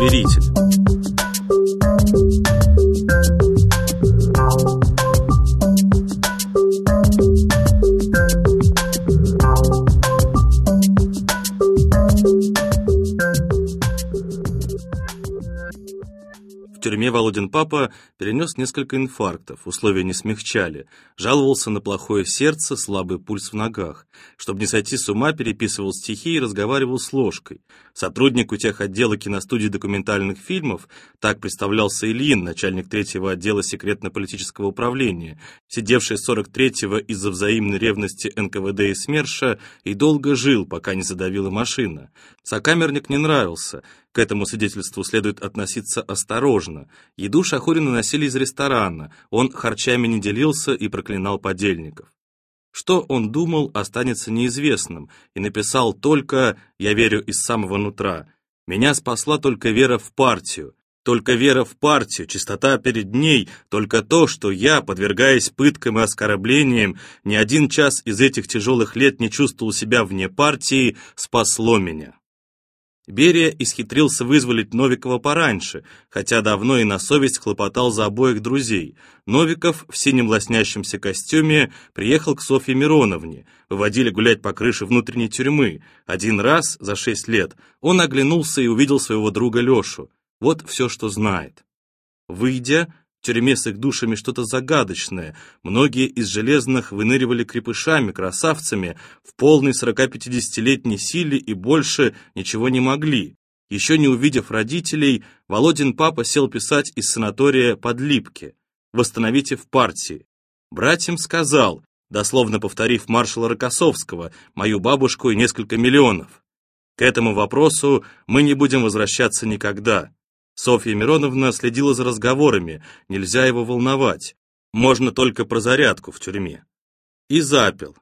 Поверитель. В тюрьме Володин папа перенес несколько инфарктов, условия не смягчали, жаловался на плохое сердце, слабый пульс в ногах. Чтобы не сойти с ума, переписывал стихи и разговаривал с ложкой. Сотруднику техотдела киностудии документальных фильмов, так представлялся Ильин, начальник третьего отдела секретно-политического управления, сидевший 43-го из-за взаимной ревности НКВД и СМЕРШа, и долго жил, пока не задавила машина. Сокамерник не нравился, к этому свидетельству следует относиться осторожно. Еду Шахурина носили из ресторана, он харчами не делился и проклинал подельников. Что он думал, останется неизвестным, и написал только «Я верю из самого нутра». «Меня спасла только вера в партию». Только вера в партию, чистота перед ней, только то, что я, подвергаясь пыткам и оскорблениям, ни один час из этих тяжелых лет не чувствовал себя вне партии, спасло меня. Берия исхитрился вызволить Новикова пораньше, хотя давно и на совесть хлопотал за обоих друзей. Новиков в синем лоснящемся костюме приехал к Софье Мироновне, выводили гулять по крыше внутренней тюрьмы. Один раз за шесть лет он оглянулся и увидел своего друга Лешу. Вот все, что знает. Выйдя, тюрьме с их душами что-то загадочное. Многие из железных выныривали крепышами, красавцами, в полной 40-50-летней силе и больше ничего не могли. Еще не увидев родителей, Володин папа сел писать из санатория под Липки. «Восстановите в партии». Братьям сказал, дословно повторив маршала Рокоссовского, мою бабушку и несколько миллионов. К этому вопросу мы не будем возвращаться никогда. Софья Мироновна следила за разговорами, нельзя его волновать. Можно только про зарядку в тюрьме. И запил.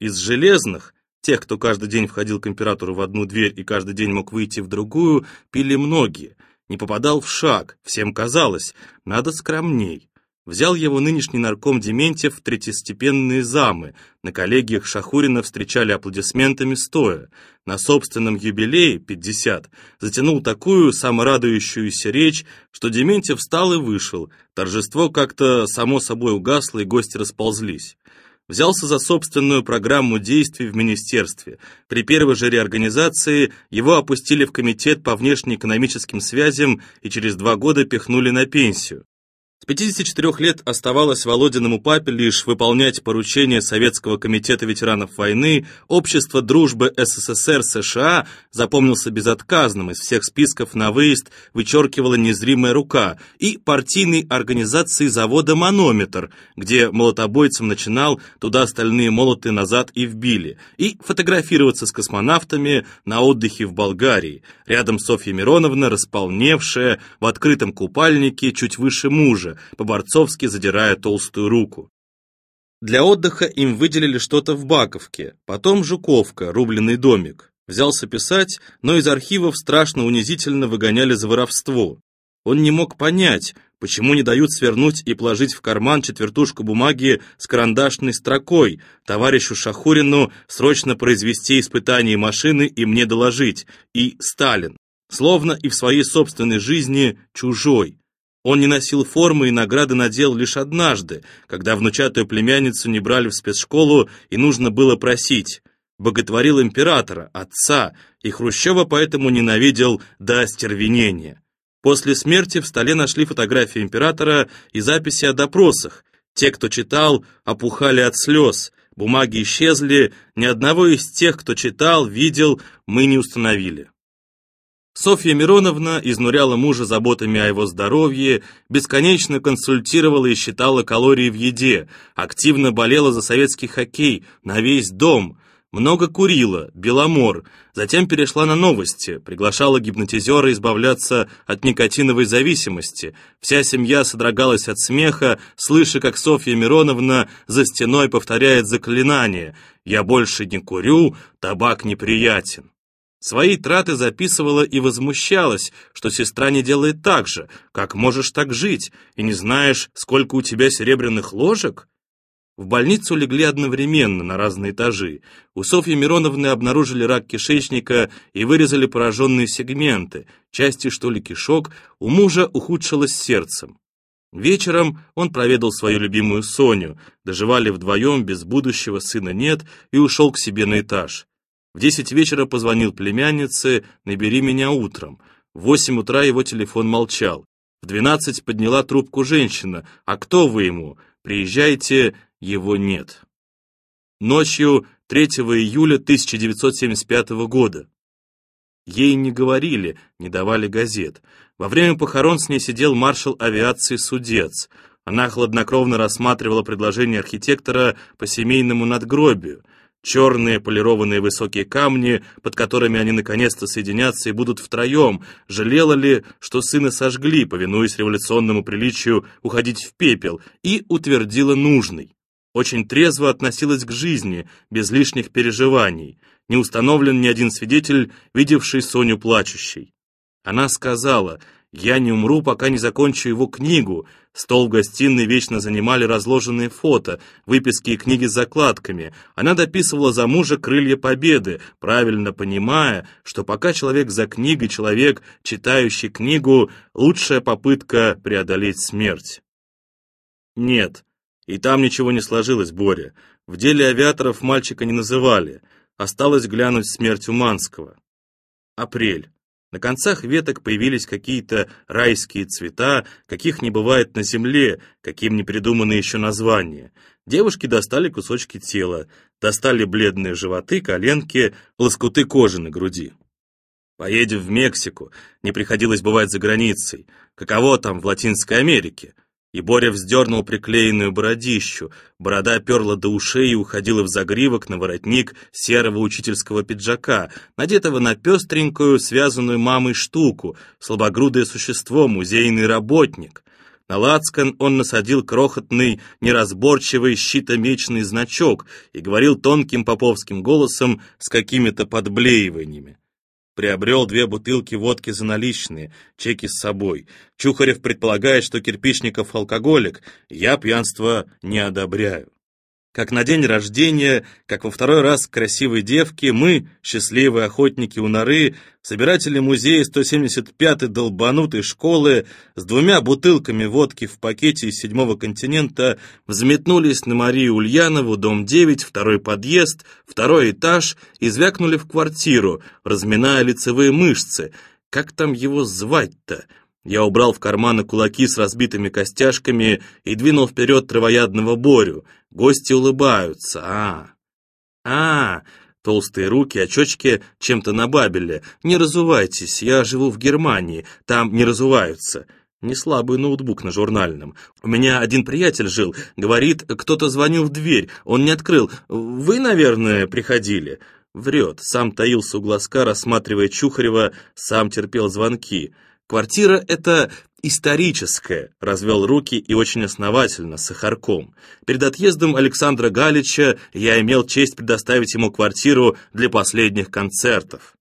Из железных, тех, кто каждый день входил к императору в одну дверь и каждый день мог выйти в другую, пили многие. Не попадал в шаг, всем казалось, надо скромней взял его нынешний нарком Дементьев в третьестепенные замы. На коллегиях Шахурина встречали аплодисментами стоя. На собственном юбилее, 50, затянул такую саморадующуюся речь, что Дементьев встал и вышел. Торжество как-то само собой угасло, и гости расползлись взялся за собственную программу действий в министерстве. При первой же реорганизации его опустили в комитет по внешнеэкономическим связям и через два года пихнули на пенсию. С 54 лет оставалось Володиному папе лишь выполнять поручения Советского комитета ветеранов войны, Общества дружбы СССР США запомнился безотказным, из всех списков на выезд вычеркивала незримая рука, и партийной организации завода «Манометр», где молотобойцем начинал, туда остальные молоты назад и вбили, и фотографироваться с космонавтами на отдыхе в Болгарии. Рядом Софья Мироновна, располневшая, в открытом купальнике, чуть выше мужа, по-борцовски задирая толстую руку. Для отдыха им выделили что-то в Баковке, потом Жуковка, рубленый домик. Взялся писать, но из архивов страшно унизительно выгоняли за воровство. Он не мог понять, почему не дают свернуть и положить в карман четвертушку бумаги с карандашной строкой, товарищу Шахурину срочно произвести испытание машины и мне доложить, и Сталин, словно и в своей собственной жизни чужой. Он не носил формы и награды надел лишь однажды, когда внучатую племянницу не брали в спецшколу и нужно было просить. Боготворил императора, отца, и Хрущева поэтому ненавидел до остервенения. После смерти в столе нашли фотографии императора и записи о допросах. Те, кто читал, опухали от слез, бумаги исчезли, ни одного из тех, кто читал, видел, мы не установили. Софья Мироновна изнуряла мужа заботами о его здоровье, бесконечно консультировала и считала калории в еде, активно болела за советский хоккей на весь дом, много курила, беломор, затем перешла на новости, приглашала гипнотизера избавляться от никотиновой зависимости. Вся семья содрогалась от смеха, слыша, как Софья Мироновна за стеной повторяет заклинание «Я больше не курю, табак неприятен». Свои траты записывала и возмущалась, что сестра не делает так же. Как можешь так жить? И не знаешь, сколько у тебя серебряных ложек? В больницу легли одновременно на разные этажи. У Софьи Мироновны обнаружили рак кишечника и вырезали пораженные сегменты, части что ли кишок, у мужа ухудшилось сердцем. Вечером он проведал свою любимую Соню, доживали вдвоем, без будущего, сына нет, и ушел к себе на этаж. В десять вечера позвонил племяннице «Набери меня утром». В восемь утра его телефон молчал. В двенадцать подняла трубку женщина. «А кто вы ему? Приезжайте, его нет. Ночью 3 июля 1975 года. Ей не говорили, не давали газет. Во время похорон с ней сидел маршал авиации Судец. Она хладнокровно рассматривала предложение архитектора по семейному надгробию. Черные полированные высокие камни, под которыми они наконец-то соединятся и будут втроем, жалела ли, что сына сожгли, повинуясь революционному приличию уходить в пепел, и утвердила нужный очень трезво относилась к жизни, без лишних переживаний. Не установлен ни один свидетель, видевший Соню плачущей. Она сказала, «Я не умру, пока не закончу его книгу». Стол в гостиной вечно занимали разложенные фото, выписки и книги с закладками. Она дописывала за мужа «Крылья Победы», правильно понимая, что пока человек за книгой, человек, читающий книгу, лучшая попытка преодолеть смерть. Нет, и там ничего не сложилось, Боря. В деле авиаторов мальчика не называли. Осталось глянуть смерть Уманского. Апрель. На концах веток появились какие-то райские цвета, каких не бывает на земле, каким не придуманы еще названия. Девушки достали кусочки тела, достали бледные животы, коленки, лоскуты кожи на груди. Поедем в Мексику, не приходилось бывать за границей. Каково там в Латинской Америке? И Боря вздернул приклеенную бородищу. Борода перла до ушей и уходила в загривок на воротник серого учительского пиджака, надетого на пестренькую, связанную мамой штуку, слабогрудое существо, музейный работник. На лацкан он насадил крохотный, неразборчивый щитомечный значок и говорил тонким поповским голосом с какими-то подблеиваниями. Приобрел две бутылки водки за наличные, чеки с собой. Чухарев предполагает, что Кирпичников алкоголик. Я пьянство не одобряю. Как на день рождения, как во второй раз к красивой девке, мы, счастливые охотники у норы, собиратели музея 175-й долбанутой школы, с двумя бутылками водки в пакете из седьмого континента, взметнулись на Марию Ульянову, дом 9, второй подъезд, второй этаж, и звякнули в квартиру, разминая лицевые мышцы. Как там его звать-то? Я убрал в карманы кулаки с разбитыми костяшками и двинул вперед травоядного Борю. Гости улыбаются. А, а, толстые руки, очечки чем-то набабили. Не разувайтесь, я живу в Германии, там не разуваются. Не слабый ноутбук на журнальном. У меня один приятель жил, говорит, кто-то звонил в дверь, он не открыл. Вы, наверное, приходили. Врет, сам таился у глазка, рассматривая Чухарева, сам терпел звонки. Квартира эта историческая, развел руки и очень основательно, с Сахарком. Перед отъездом Александра Галича я имел честь предоставить ему квартиру для последних концертов.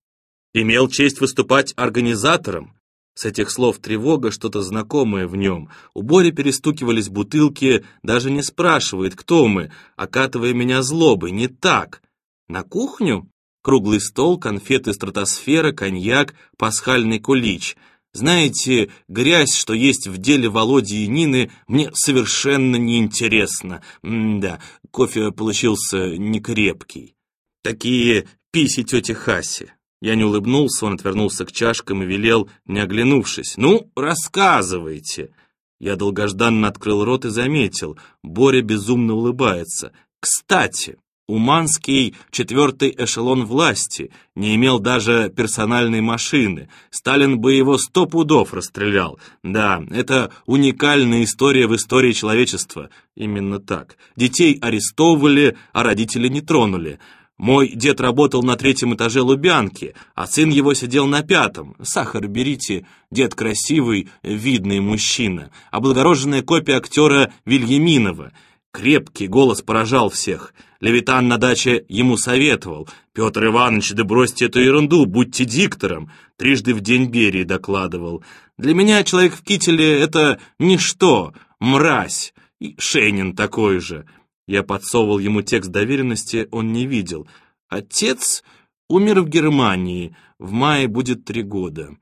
Имел честь выступать организатором. С этих слов тревога, что-то знакомое в нем. У Бори перестукивались бутылки, даже не спрашивает, кто мы, окатывая меня злобой. Не так. На кухню? Круглый стол, конфеты стратосфера, коньяк, пасхальный кулич — знаете, грязь, что есть в деле Володи и Нины, мне совершенно неинтересна. да, кофе получился некрепкий. Такие писи тети Хаси. Я не улыбнулся, он отвернулся к чашкам и велел, не оглянувшись. «Ну, рассказывайте!» Я долгожданно открыл рот и заметил. Боря безумно улыбается. «Кстати, Уманский, четвертый эшелон власти, не имел даже персональной машины. Сталин бы его сто пудов расстрелял. Да, это уникальная история в истории человечества. Именно так. Детей арестовывали, а родители не тронули. Мой дед работал на третьем этаже Лубянки, а сын его сидел на пятом. Сахар берите, дед красивый, видный мужчина. Облагороженная копия актера Вильяминова — Крепкий голос поражал всех. Левитан на даче ему советовал. «Петр Иванович, да бросьте эту ерунду, будьте диктором!» Трижды в день Берии докладывал. «Для меня человек в кителе — это ничто, мразь, и Шейнин такой же». Я подсовывал ему текст доверенности, он не видел. Отец умер в Германии, в мае будет три года.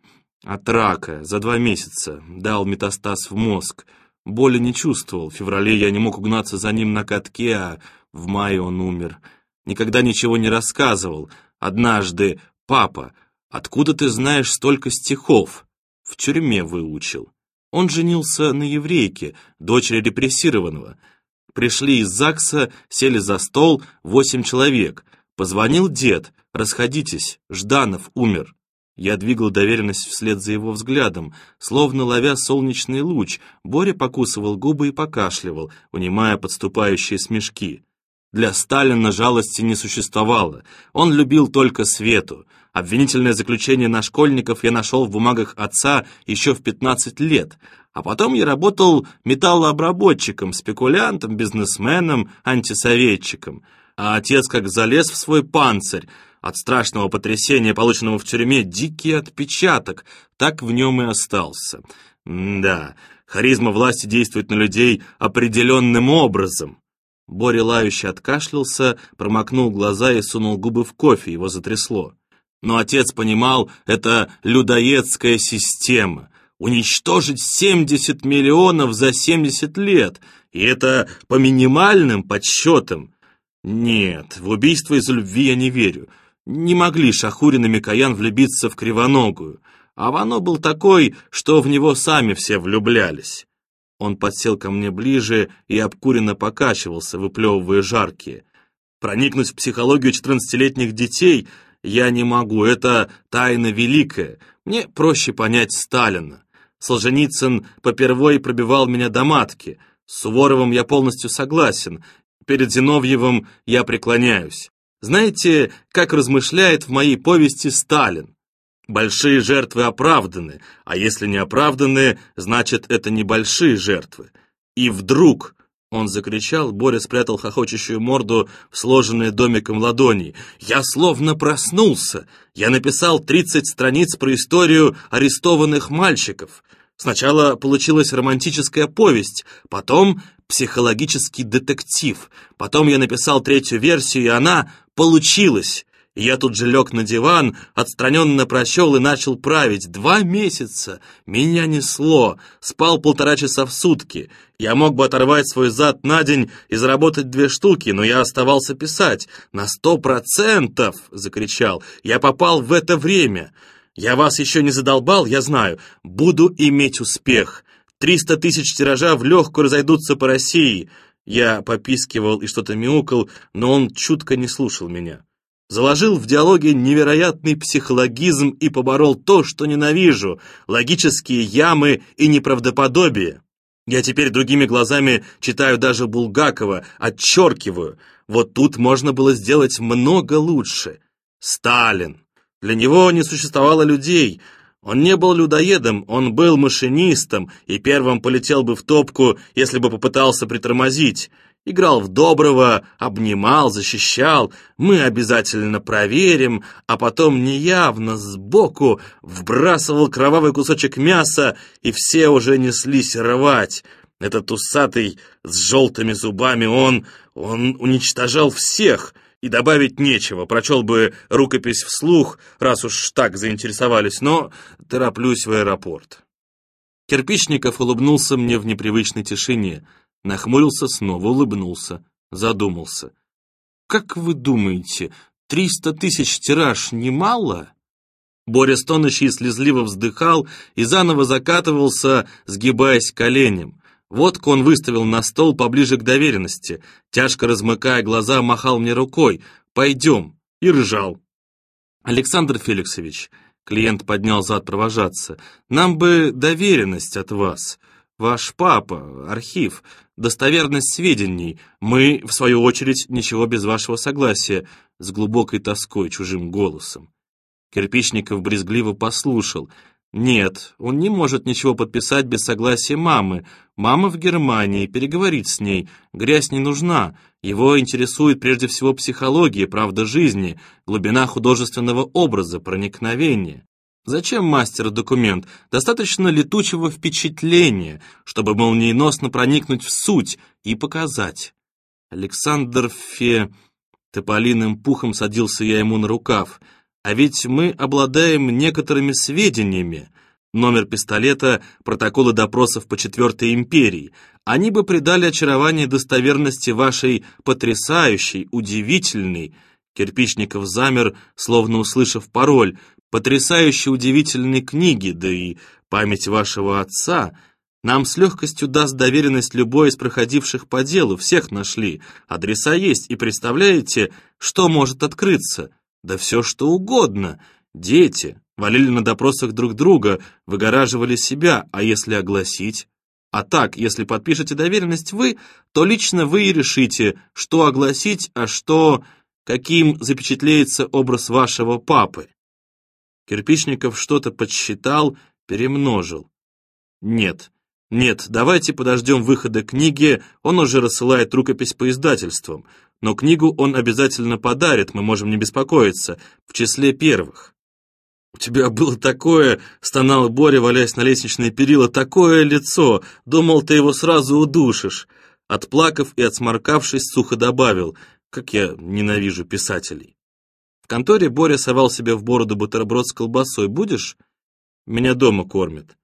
От рака, за два месяца, дал метастаз в мозг. Боли не чувствовал, в феврале я не мог угнаться за ним на катке, а в мае он умер. Никогда ничего не рассказывал. Однажды, папа, откуда ты знаешь столько стихов? В тюрьме выучил. Он женился на еврейке, дочери репрессированного. Пришли из ЗАГСа, сели за стол, восемь человек. Позвонил дед, расходитесь, Жданов умер. Я двигал доверенность вслед за его взглядом. Словно ловя солнечный луч, Боря покусывал губы и покашливал, унимая подступающие смешки. Для Сталина жалости не существовало. Он любил только Свету. Обвинительное заключение на школьников я нашел в бумагах отца еще в 15 лет. А потом я работал металлообработчиком, спекулянтом, бизнесменом, антисоветчиком. А отец как залез в свой панцирь. От страшного потрясения, полученного в тюрьме, дикий отпечаток. Так в нем и остался. Да, харизма власти действует на людей определенным образом. Боря лающе откашлялся, промокнул глаза и сунул губы в кофе, его затрясло. Но отец понимал, это людоедская система. Уничтожить 70 миллионов за 70 лет, и это по минимальным подсчетам. Нет, в убийство из любви я не верю. Не могли Шахурин и Микоян влюбиться в Кривоногую. А Вано был такой, что в него сами все влюблялись. Он подсел ко мне ближе и обкуренно покачивался, выплевывая жаркие. Проникнуть в психологию четырнадцатилетних детей я не могу, это тайна великая. Мне проще понять Сталина. Солженицын попервой пробивал меня до матки. С Суворовым я полностью согласен. Перед Зиновьевым я преклоняюсь. Знаете, как размышляет в моей повести Сталин? Большие жертвы оправданы, а если не оправданы, значит, это небольшие жертвы. И вдруг... Он закричал, Боря спрятал хохочущую морду в сложенные домиком ладони. «Я словно проснулся! Я написал 30 страниц про историю арестованных мальчиков. Сначала получилась романтическая повесть, потом психологический детектив. Потом я написал третью версию, и она получилась. Я тут же лег на диван, отстраненно прощел и начал править. Два месяца. Меня несло. Спал полтора часа в сутки. Я мог бы оторвать свой зад на день и заработать две штуки, но я оставался писать. «На сто процентов!» — закричал. «Я попал в это время!» «Я вас еще не задолбал, я знаю. Буду иметь успех. Триста тысяч тиража в легкую разойдутся по России». Я попискивал и что-то мяукал, но он чутко не слушал меня заложил в диалоге невероятный психологизм и поборол то, что ненавижу, логические ямы и неправдоподобие. Я теперь другими глазами читаю даже Булгакова, отчеркиваю. Вот тут можно было сделать много лучше. Сталин. Для него не существовало людей. Он не был людоедом, он был машинистом и первым полетел бы в топку, если бы попытался притормозить. Играл в доброго, обнимал, защищал, мы обязательно проверим, а потом неявно сбоку вбрасывал кровавый кусочек мяса, и все уже неслись рвать. Этот усатый с желтыми зубами, он, он уничтожал всех, и добавить нечего, прочел бы рукопись вслух, раз уж так заинтересовались, но тороплюсь в аэропорт. Кирпичников улыбнулся мне в непривычной тишине — Нахмурился, снова улыбнулся, задумался. «Как вы думаете, триста тысяч тираж немало?» Боря стонущий слезливо вздыхал и заново закатывался, сгибаясь коленем. Водку он выставил на стол поближе к доверенности, тяжко размыкая глаза, махал мне рукой «Пойдем!» и ржал. «Александр Феликсович», — клиент поднял зад провожаться, «нам бы доверенность от вас. Ваш папа, архив, достоверность сведений. Мы, в свою очередь, ничего без вашего согласия, с глубокой тоской чужим голосом. Кирпичников брезгливо послушал. Нет, он не может ничего подписать без согласия мамы. Мама в Германии, переговорить с ней. Грязь не нужна. Его интересует прежде всего психология, правда жизни, глубина художественного образа, проникновение. Зачем мастеру документ? Достаточно летучего впечатления, чтобы молниеносно проникнуть в суть и показать. Александр Фе... Тополиным пухом садился я ему на рукав. А ведь мы обладаем некоторыми сведениями. Номер пистолета, протоколы допросов по Четвертой империи. Они бы придали очарование достоверности вашей потрясающей, удивительной... Кирпичников замер, словно услышав пароль. Потрясающе удивительной книги, да и память вашего отца нам с легкостью даст доверенность любой из проходивших по делу, всех нашли. Адреса есть, и представляете, что может открыться? Да все что угодно. Дети валили на допросах друг друга, выгораживали себя, а если огласить? А так, если подпишете доверенность вы, то лично вы и решите, что огласить, а что... каким запечатлеется образ вашего папы. Кирпичников что-то подсчитал, перемножил. Нет, нет, давайте подождем выхода книги, он уже рассылает рукопись по издательствам. Но книгу он обязательно подарит, мы можем не беспокоиться, в числе первых. «У тебя было такое...» — стонал Боря, валяясь на лестничные перила. «Такое лицо! Думал, ты его сразу удушишь!» Отплакав и отсморкавшись, сухо добавил, «Как я ненавижу писателей!» В конторе Боря совал себе в бороду бутерброд с колбасой. «Будешь?» «Меня дома кормят».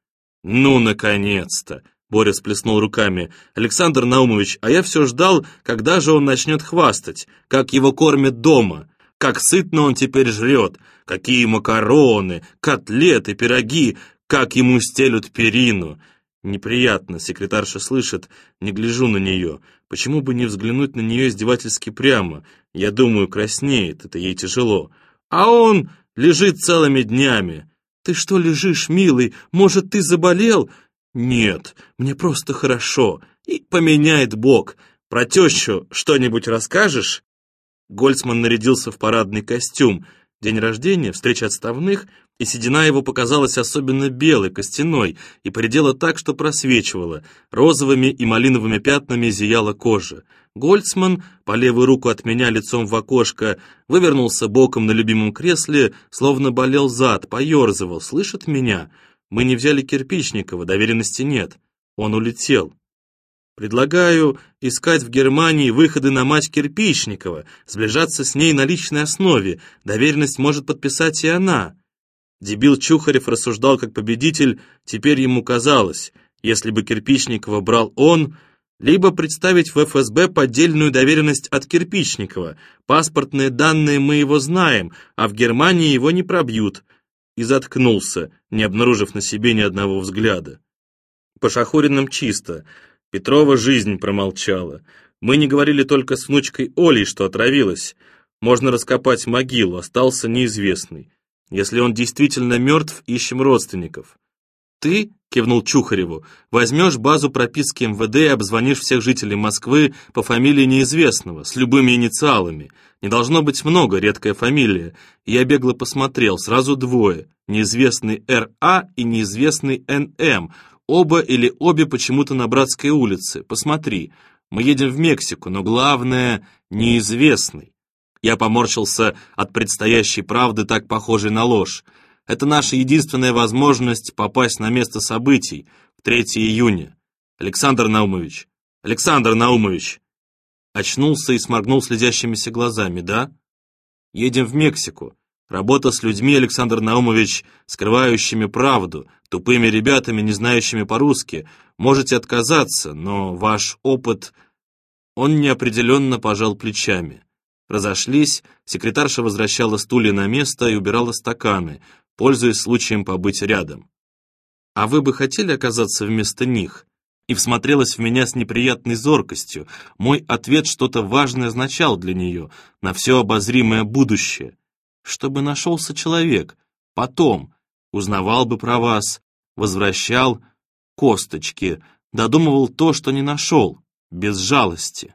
«Ну, наконец-то!» Боря сплеснул руками. «Александр Наумович, а я все ждал, когда же он начнет хвастать, как его кормят дома, как сытно он теперь жрет, какие макароны, котлеты, пироги, как ему стелют перину». Неприятно, секретарша слышит, не гляжу на нее. Почему бы не взглянуть на нее издевательски прямо? Я думаю, краснеет, это ей тяжело. А он лежит целыми днями. «Ты что лежишь, милый? Может, ты заболел?» «Нет, мне просто хорошо. И поменяет Бог. Про тещу что-нибудь расскажешь?» Гольцман нарядился в парадный костюм. День рождения, встреча отставных, и седина его показалась особенно белой, костяной, и поредела так, что просвечивала. Розовыми и малиновыми пятнами зияла кожа. Гольцман, по левую руку от меня лицом в окошко, вывернулся боком на любимом кресле, словно болел зад, поерзывал, слышит меня. Мы не взяли Кирпичникова, доверенности нет. Он улетел. Предлагаю искать в Германии выходы на мать Кирпичникова, сближаться с ней на личной основе. Доверенность может подписать и она. Дебил Чухарев рассуждал как победитель, теперь ему казалось, если бы Кирпичникова брал он, либо представить в ФСБ поддельную доверенность от Кирпичникова. Паспортные данные мы его знаем, а в Германии его не пробьют. И заткнулся, не обнаружив на себе ни одного взгляда. По Шахуриным чисто. Петрова жизнь промолчала. Мы не говорили только с внучкой Олей, что отравилась. Можно раскопать могилу, остался неизвестный. Если он действительно мертв, ищем родственников. Ты, кивнул Чухареву, возьмешь базу прописки МВД и обзвонишь всех жителей Москвы по фамилии неизвестного, с любыми инициалами. Не должно быть много, редкая фамилия. Я бегло посмотрел, сразу двое. Неизвестный Р.А. и неизвестный Н.М. Оба или обе почему-то на Братской улице. Посмотри, мы едем в Мексику, но главное — неизвестный. Я поморщился от предстоящей правды, так похожей на ложь. Это наша единственная возможность попасть на место событий в 3 июня. Александр Наумович, Александр Наумович!» Очнулся и сморгнул следящимися глазами, да? «Едем в Мексику. Работа с людьми, Александр Наумович, скрывающими правду, тупыми ребятами, не знающими по-русски. Можете отказаться, но ваш опыт...» Он неопределенно пожал плечами. Разошлись, секретарша возвращала стулья на место и убирала стаканы, пользуясь случаем побыть рядом. «А вы бы хотели оказаться вместо них?» И всмотрелась в меня с неприятной зоркостью. Мой ответ что-то важное означал для нее, на все обозримое будущее. Чтобы нашелся человек, потом, узнавал бы про вас, возвращал косточки, додумывал то, что не нашел, без жалости.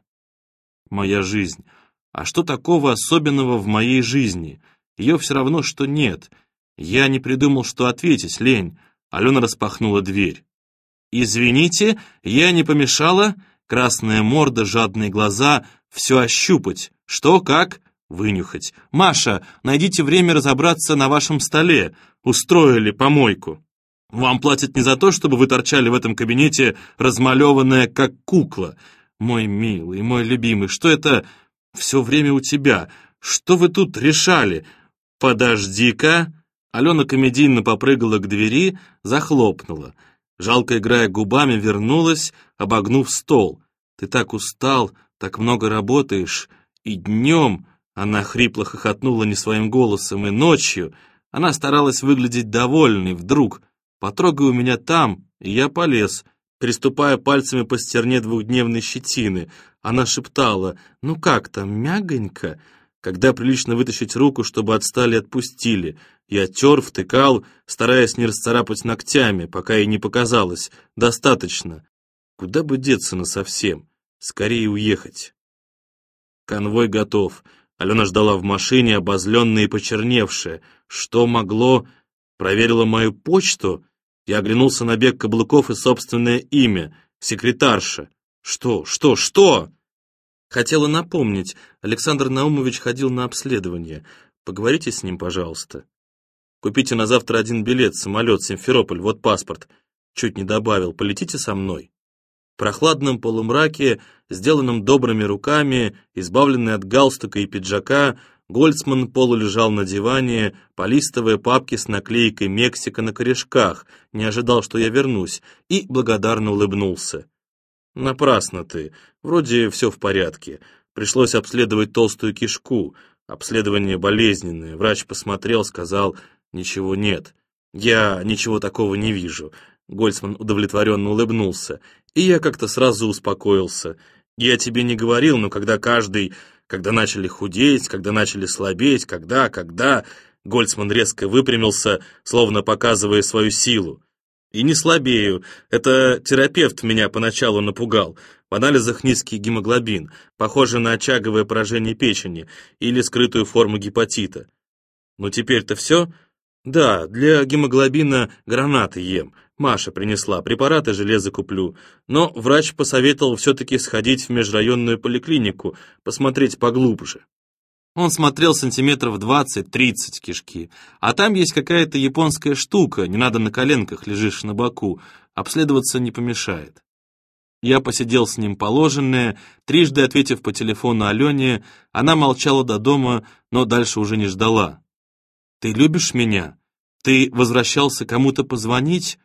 Моя жизнь. А что такого особенного в моей жизни? Ее все равно, что нет — я не придумал, что ответить, лень. Алена распахнула дверь. «Извините, я не помешала?» Красная морда, жадные глаза, все ощупать. Что, как? Вынюхать. «Маша, найдите время разобраться на вашем столе. Устроили помойку. Вам платят не за то, чтобы вы торчали в этом кабинете, размалеванная как кукла. мой милый, мой любимый, что это все время у тебя? Что вы тут решали? Подожди-ка!» Алена комедийно попрыгала к двери, захлопнула. Жалко играя губами, вернулась, обогнув стол. «Ты так устал, так много работаешь, и днем...» Она хрипло хохотнула не своим голосом, и ночью она старалась выглядеть довольной. Вдруг «Потрогай у меня там», и я полез, приступая пальцами по стерне двухдневной щетины. Она шептала «Ну как там, мягонько?» Когда прилично вытащить руку, чтобы отстали отпустили. Я тер, втыкал, стараясь не расцарапать ногтями, пока ей не показалось. Достаточно. Куда бы деться насовсем? Скорее уехать. Конвой готов. Алена ждала в машине, обозленная и почерневшая. Что могло? Проверила мою почту? Я оглянулся на бег каблуков и собственное имя. Секретарша. Что, что, что? Хотела напомнить, Александр Наумович ходил на обследование. Поговорите с ним, пожалуйста. Купите на завтра один билет, самолет, Симферополь, вот паспорт. Чуть не добавил, полетите со мной. В прохладном полумраке, сделанном добрыми руками, избавленный от галстука и пиджака, Гольцман полулежал на диване, полистывая папки с наклейкой «Мексика» на корешках, не ожидал, что я вернусь, и благодарно улыбнулся. «Напрасно ты. Вроде все в порядке. Пришлось обследовать толстую кишку. Обследование болезненное. Врач посмотрел, сказал, ничего нет. Я ничего такого не вижу». Гольцман удовлетворенно улыбнулся. И я как-то сразу успокоился. «Я тебе не говорил, но когда каждый... Когда начали худеть, когда начали слабеть, когда, когда...» Гольцман резко выпрямился, словно показывая свою силу. И не слабею. Это терапевт меня поначалу напугал. В анализах низкий гемоглобин, похоже на очаговое поражение печени или скрытую форму гепатита. Ну теперь-то все? Да, для гемоглобина гранаты ем. Маша принесла, препараты железа куплю. Но врач посоветовал все-таки сходить в межрайонную поликлинику, посмотреть поглубже. Он смотрел сантиметров 20-30 кишки. А там есть какая-то японская штука, не надо на коленках, лежишь на боку. Обследоваться не помешает. Я посидел с ним положенное, трижды ответив по телефону Алене, она молчала до дома, но дальше уже не ждала. «Ты любишь меня? Ты возвращался кому-то позвонить?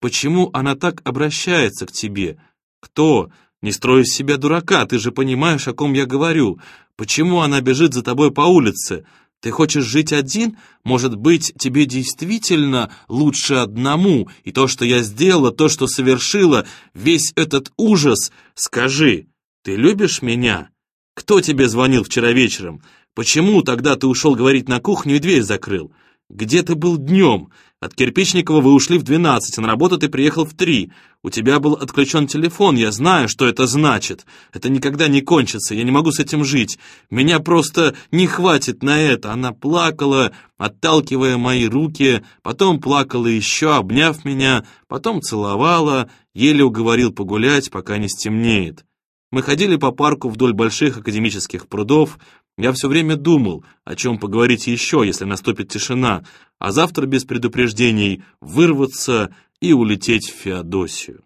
Почему она так обращается к тебе? Кто? Не строй из себя дурака, ты же понимаешь, о ком я говорю. Почему она бежит за тобой по улице? Ты хочешь жить один? Может быть, тебе действительно лучше одному, и то, что я сделала, то, что совершила, весь этот ужас, скажи, ты любишь меня? Кто тебе звонил вчера вечером? Почему тогда ты ушел говорить на кухню и дверь закрыл? Где ты был днем? От Кирпичникова вы ушли в двенадцать, а на работу ты приехал в три. У тебя был отключен телефон, я знаю, что это значит. Это никогда не кончится, я не могу с этим жить. Меня просто не хватит на это. Она плакала, отталкивая мои руки, потом плакала еще, обняв меня, потом целовала, еле уговорил погулять, пока не стемнеет. Мы ходили по парку вдоль больших академических прудов, я все время думал, о чем поговорить еще, если наступит тишина, а завтра без предупреждений вырваться и улететь в Феодосию.